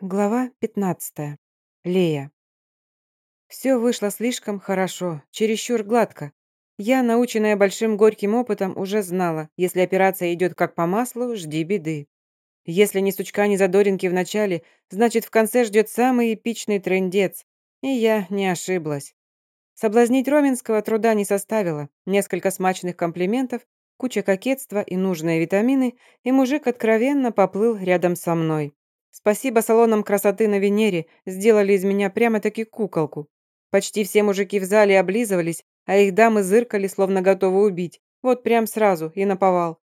Глава 15. Лея. Все вышло слишком хорошо, чересчур гладко. Я, наученная большим горьким опытом, уже знала, если операция идет как по маслу, жди беды. Если ни сучка, ни задоринки в начале, значит, в конце ждет самый эпичный трендец. И я не ошиблась. Соблазнить Роменского труда не составило. Несколько смачных комплиментов, куча кокетства и нужные витамины, и мужик откровенно поплыл рядом со мной. Спасибо салонам красоты на Венере, сделали из меня прямо-таки куколку. Почти все мужики в зале облизывались, а их дамы зыркали, словно готовы убить. Вот прям сразу и наповал.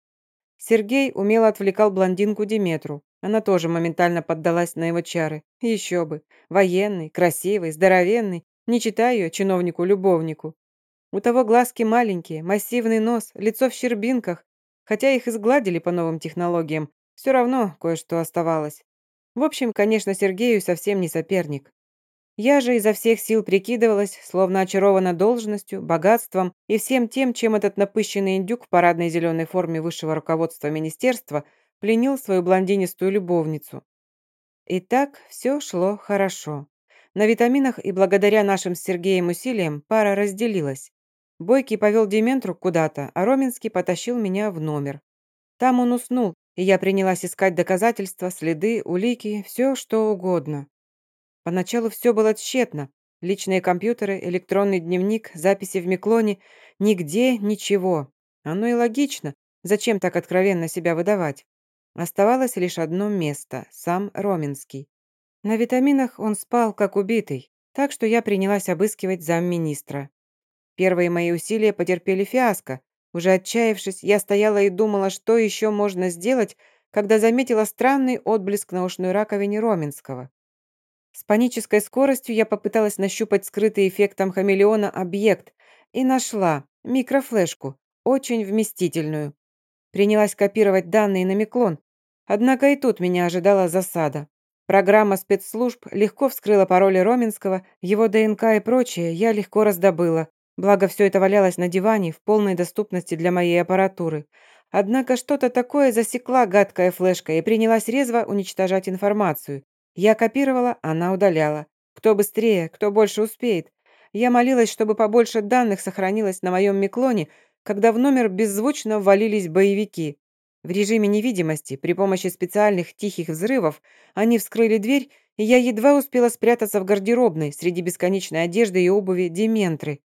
Сергей умело отвлекал блондинку Диметру. Она тоже моментально поддалась на его чары. Еще бы. Военный, красивый, здоровенный. Не читай чиновнику-любовнику. У того глазки маленькие, массивный нос, лицо в щербинках. Хотя их изгладили по новым технологиям, все равно кое-что оставалось. В общем, конечно, Сергею совсем не соперник. Я же изо всех сил прикидывалась, словно очарована должностью, богатством и всем тем, чем этот напыщенный индюк в парадной зеленой форме высшего руководства министерства пленил свою блондинистую любовницу. И так все шло хорошо. На витаминах и благодаря нашим с Сергеем усилиям пара разделилась. Бойкий повел Дементрук куда-то, а Роменский потащил меня в номер. Там он уснул, и я принялась искать доказательства, следы, улики, все что угодно. Поначалу все было тщетно. Личные компьютеры, электронный дневник, записи в Миклоне. Нигде ничего. Оно и логично. Зачем так откровенно себя выдавать? Оставалось лишь одно место – сам Роменский. На витаминах он спал, как убитый, так что я принялась обыскивать замминистра. Первые мои усилия потерпели фиаско. Уже отчаявшись, я стояла и думала, что еще можно сделать, когда заметила странный отблеск на ушной раковине Роменского. С панической скоростью я попыталась нащупать скрытый эффектом хамелеона объект и нашла микрофлешку, очень вместительную. Принялась копировать данные на Миклон, однако и тут меня ожидала засада. Программа спецслужб легко вскрыла пароли Роменского, его ДНК и прочее я легко раздобыла, Благо, все это валялось на диване в полной доступности для моей аппаратуры. Однако что-то такое засекла гадкая флешка и принялась резво уничтожать информацию. Я копировала, она удаляла. Кто быстрее, кто больше успеет. Я молилась, чтобы побольше данных сохранилось на моем Миклоне, когда в номер беззвучно ввалились боевики. В режиме невидимости, при помощи специальных тихих взрывов, они вскрыли дверь, и я едва успела спрятаться в гардеробной среди бесконечной одежды и обуви Дементры.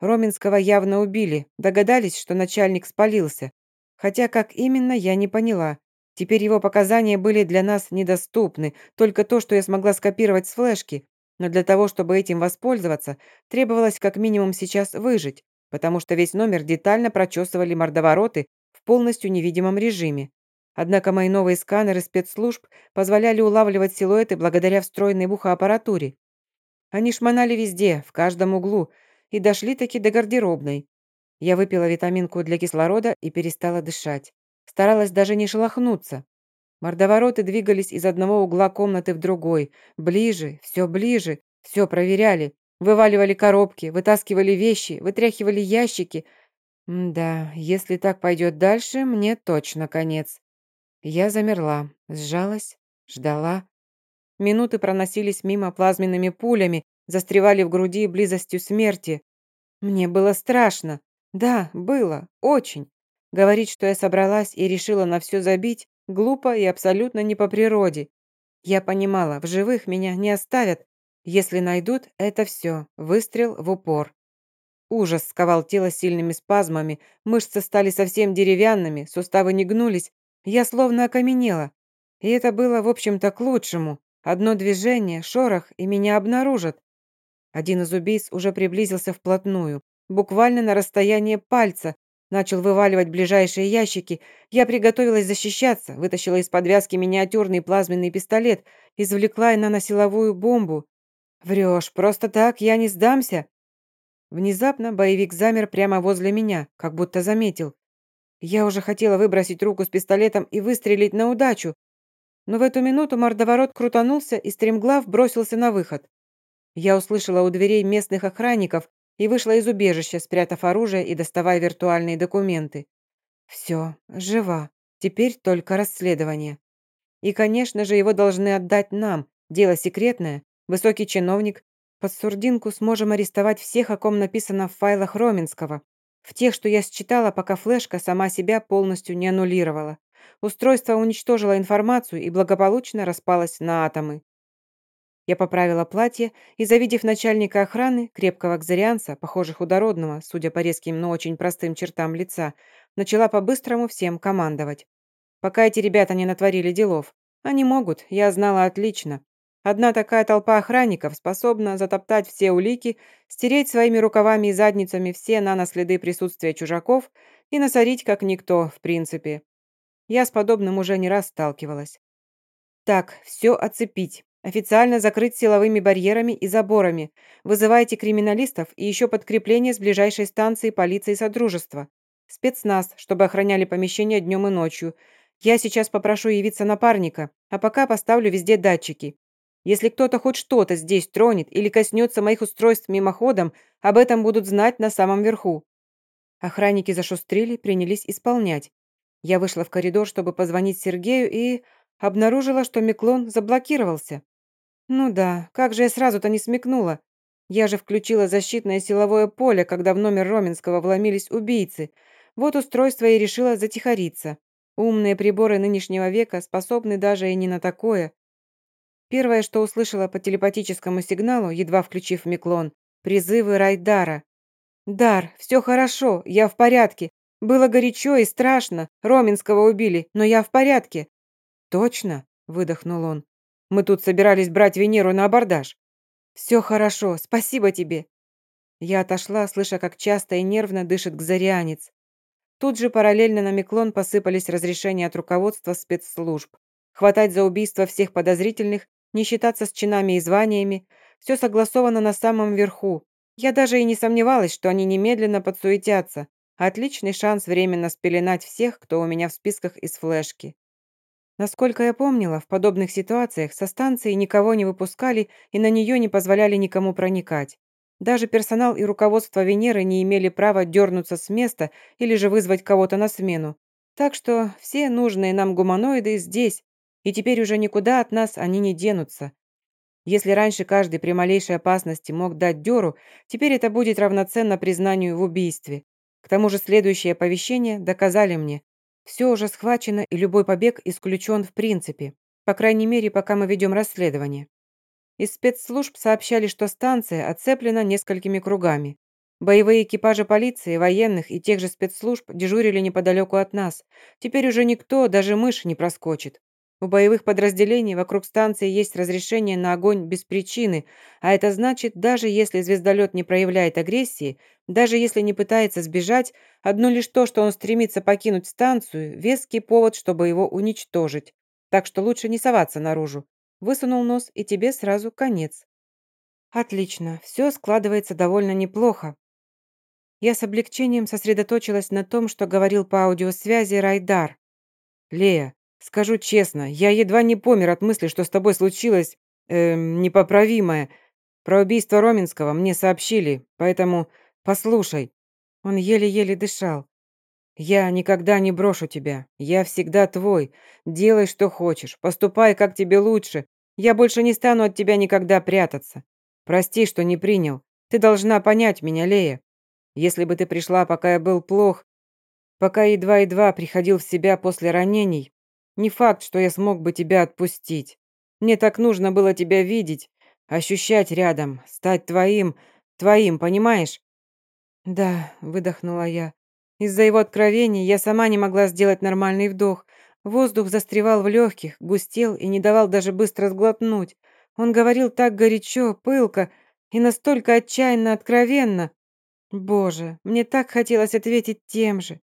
Роменского явно убили, догадались, что начальник спалился. Хотя как именно, я не поняла. Теперь его показания были для нас недоступны, только то, что я смогла скопировать с флешки. Но для того, чтобы этим воспользоваться, требовалось как минимум сейчас выжить, потому что весь номер детально прочесывали мордовороты в полностью невидимом режиме. Однако мои новые сканеры спецслужб позволяли улавливать силуэты благодаря встроенной в ухо аппаратуре. Они шмонали везде, в каждом углу, и дошли-таки до гардеробной. Я выпила витаминку для кислорода и перестала дышать. Старалась даже не шелохнуться. Мордовороты двигались из одного угла комнаты в другой. Ближе, все ближе, все проверяли. Вываливали коробки, вытаскивали вещи, вытряхивали ящики. М да, если так пойдет дальше, мне точно конец. Я замерла, сжалась, ждала. Минуты проносились мимо плазменными пулями, застревали в груди близостью смерти. Мне было страшно. Да, было, очень. Говорить, что я собралась и решила на все забить, глупо и абсолютно не по природе. Я понимала, в живых меня не оставят. Если найдут, это все, выстрел в упор. Ужас сковал тело сильными спазмами, мышцы стали совсем деревянными, суставы не гнулись. Я словно окаменела. И это было, в общем-то, к лучшему. Одно движение, шорох, и меня обнаружат. Один из убийц уже приблизился вплотную, буквально на расстояние пальца, начал вываливать ближайшие ящики. Я приготовилась защищаться, вытащила из подвязки миниатюрный плазменный пистолет, извлекла и наносиловую бомбу. «Врешь, просто так, я не сдамся!» Внезапно боевик замер прямо возле меня, как будто заметил. Я уже хотела выбросить руку с пистолетом и выстрелить на удачу, но в эту минуту мордоворот крутанулся и стремглав бросился на выход. Я услышала у дверей местных охранников и вышла из убежища, спрятав оружие и доставая виртуальные документы. Все, жива. Теперь только расследование. И, конечно же, его должны отдать нам. Дело секретное. Высокий чиновник. Под сурдинку сможем арестовать всех, о ком написано в файлах Роменского. В тех, что я считала, пока флешка сама себя полностью не аннулировала. Устройство уничтожило информацию и благополучно распалось на атомы. Я поправила платье и, завидев начальника охраны, крепкого кзарианца, похоже худородного, судя по резким, но очень простым чертам лица, начала по-быстрому всем командовать. Пока эти ребята не натворили делов. Они могут, я знала отлично. Одна такая толпа охранников способна затоптать все улики, стереть своими рукавами и задницами все наноследы присутствия чужаков и насорить как никто, в принципе. Я с подобным уже не раз сталкивалась. Так, все оцепить. Официально закрыть силовыми барьерами и заборами. Вызывайте криминалистов и еще подкрепление с ближайшей станции полиции Содружества. Спецназ, чтобы охраняли помещение днем и ночью. Я сейчас попрошу явиться напарника, а пока поставлю везде датчики. Если кто-то хоть что-то здесь тронет или коснется моих устройств мимоходом, об этом будут знать на самом верху». Охранники зашустрили, принялись исполнять. Я вышла в коридор, чтобы позвонить Сергею, и обнаружила, что Миклон заблокировался. Ну да, как же я сразу-то не смекнула. Я же включила защитное силовое поле, когда в номер Роменского вломились убийцы. Вот устройство и решило затихариться. Умные приборы нынешнего века способны даже и не на такое. Первое, что услышала по телепатическому сигналу, едва включив Миклон, призывы Райдара. «Дар, все хорошо, я в порядке. Было горячо и страшно, Роменского убили, но я в порядке». «Точно?» – выдохнул он. Мы тут собирались брать Венеру на абордаж. Все хорошо, спасибо тебе. Я отошла, слыша, как часто и нервно дышит Гзарианец. Тут же параллельно на Миклон посыпались разрешения от руководства спецслужб. Хватать за убийство всех подозрительных, не считаться с чинами и званиями. Все согласовано на самом верху. Я даже и не сомневалась, что они немедленно подсуетятся. Отличный шанс временно спеленать всех, кто у меня в списках из флешки. Насколько я помнила, в подобных ситуациях со станции никого не выпускали и на нее не позволяли никому проникать. Даже персонал и руководство Венеры не имели права дернуться с места или же вызвать кого-то на смену. Так что все нужные нам гуманоиды здесь, и теперь уже никуда от нас они не денутся. Если раньше каждый при малейшей опасности мог дать дёру, теперь это будет равноценно признанию в убийстве. К тому же следующее оповещение доказали мне, все уже схвачено, и любой побег исключен в принципе. По крайней мере, пока мы ведем расследование. Из спецслужб сообщали, что станция оцеплена несколькими кругами. Боевые экипажи полиции, военных и тех же спецслужб дежурили неподалеку от нас. Теперь уже никто, даже мышь, не проскочит. У боевых подразделений вокруг станции есть разрешение на огонь без причины, а это значит, даже если звездолет не проявляет агрессии, даже если не пытается сбежать, одно лишь то, что он стремится покинуть станцию, веский повод, чтобы его уничтожить. Так что лучше не соваться наружу. Высунул нос, и тебе сразу конец. Отлично, все складывается довольно неплохо. Я с облегчением сосредоточилась на том, что говорил по аудиосвязи Райдар. «Лея, Скажу честно, я едва не помер от мысли, что с тобой случилось... Э, непоправимое. Про убийство Роменского мне сообщили, поэтому послушай». Он еле-еле дышал. «Я никогда не брошу тебя. Я всегда твой. Делай, что хочешь. Поступай, как тебе лучше. Я больше не стану от тебя никогда прятаться. Прости, что не принял. Ты должна понять меня, Лея. Если бы ты пришла, пока я был плох, пока едва-едва приходил в себя после ранений, не факт, что я смог бы тебя отпустить. Мне так нужно было тебя видеть, ощущать рядом, стать твоим, твоим, понимаешь?» «Да», — выдохнула я. Из-за его откровений я сама не могла сделать нормальный вдох. Воздух застревал в легких, густел и не давал даже быстро сглотнуть. Он говорил так горячо, пылко и настолько отчаянно откровенно. Боже, мне так хотелось ответить тем же.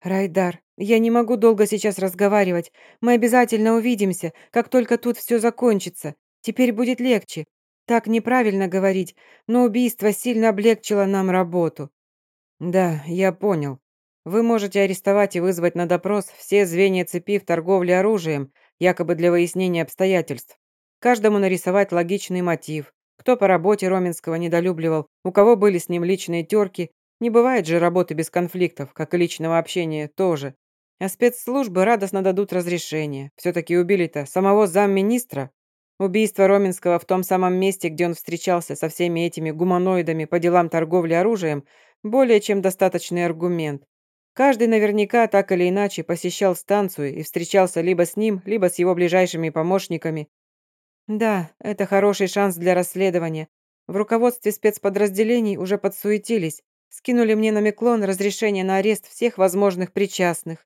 «Райдар, я не могу долго сейчас разговаривать. Мы обязательно увидимся, как только тут все закончится. Теперь будет легче. Так неправильно говорить, но убийство сильно облегчило нам работу». «Да, я понял. Вы можете арестовать и вызвать на допрос все звенья цепи в торговле оружием, якобы для выяснения обстоятельств. Каждому нарисовать логичный мотив. Кто по работе Роменского недолюбливал, у кого были с ним личные терки, не бывает же работы без конфликтов, как и личного общения тоже. А спецслужбы радостно дадут разрешение. Все-таки убили-то самого замминистра. Убийство Роменского в том самом месте, где он встречался со всеми этими гуманоидами по делам торговли оружием, более чем достаточный аргумент. Каждый наверняка так или иначе посещал станцию и встречался либо с ним, либо с его ближайшими помощниками. Да, это хороший шанс для расследования. В руководстве спецподразделений уже подсуетились, скинули мне на Меклон разрешение на арест всех возможных причастных.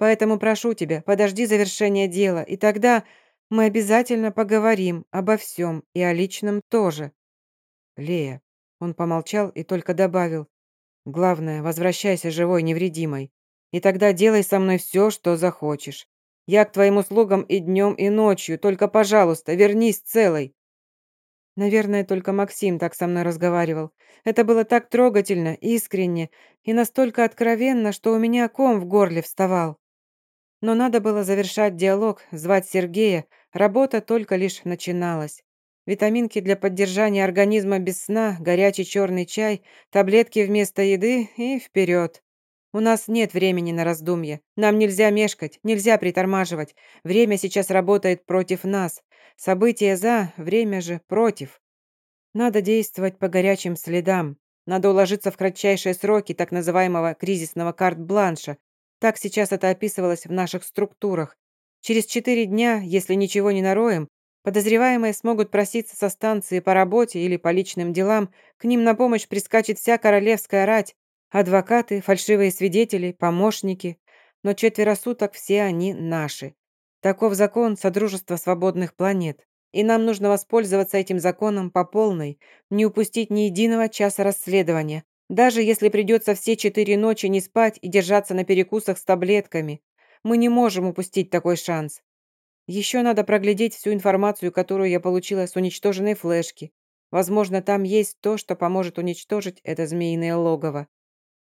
Поэтому прошу тебя, подожди завершения дела, и тогда мы обязательно поговорим обо всем и о личном тоже. Лея. Он помолчал и только добавил. Главное, возвращайся живой, невредимой. И тогда делай со мной все, что захочешь. Я к твоим услугам и днем, и ночью, только, пожалуйста, вернись целой». Наверное, только Максим так со мной разговаривал. Это было так трогательно, искренне и настолько откровенно, что у меня ком в горле вставал. Но надо было завершать диалог, звать Сергея, работа только лишь начиналась. Витаминки для поддержания организма без сна, горячий черный чай, таблетки вместо еды и вперед. У нас нет времени на раздумье. Нам нельзя мешкать, нельзя притормаживать. Время сейчас работает против нас. События за, время же против. Надо действовать по горячим следам. Надо уложиться в кратчайшие сроки так называемого кризисного карт-бланша. Так сейчас это описывалось в наших структурах. Через четыре дня, если ничего не нароем, Подозреваемые смогут проситься со станции по работе или по личным делам, к ним на помощь прискачет вся королевская рать, адвокаты, фальшивые свидетели, помощники. Но четверо суток все они наши. Таков закон Содружества свободных планет. И нам нужно воспользоваться этим законом по полной, не упустить ни единого часа расследования, даже если придется все четыре ночи не спать и держаться на перекусах с таблетками. Мы не можем упустить такой шанс. Еще надо проглядеть всю информацию, которую я получила с уничтоженной флешки. Возможно, там есть то, что поможет уничтожить это змеиное логово.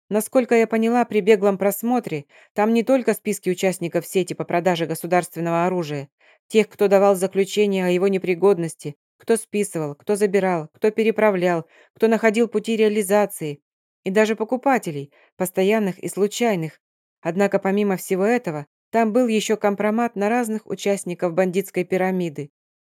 Насколько я поняла при беглом просмотре, там не только списки участников сети по продаже государственного оружия, тех, кто давал заключение о его непригодности, кто списывал, кто забирал, кто переправлял, кто находил пути реализации, и даже покупателей, постоянных и случайных. Однако помимо всего этого, там был еще компромат на разных участников бандитской пирамиды.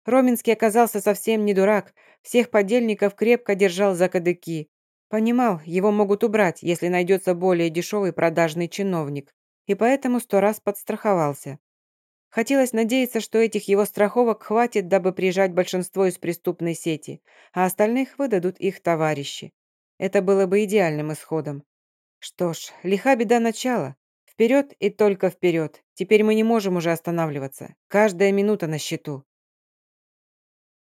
Роминский оказался совсем не дурак, всех подельников крепко держал за кадыки. Понимал, его могут убрать, если найдется более дешевый продажный чиновник, и поэтому сто раз подстраховался. Хотелось надеяться, что этих его страховок хватит, дабы прижать большинство из преступной сети, а остальных выдадут их товарищи. Это было бы идеальным исходом. Что ж, лиха беда начала. Вперед и только вперед. Теперь мы не можем уже останавливаться. Каждая минута на счету.